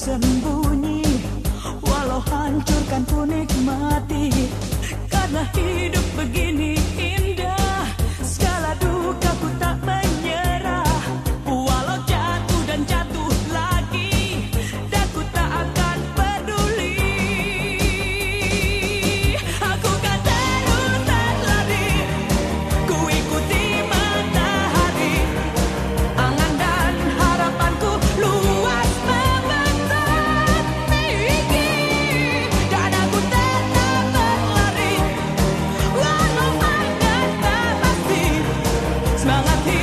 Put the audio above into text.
sembunyi. Walau hancurkan ku nikmati Karena semangat hidup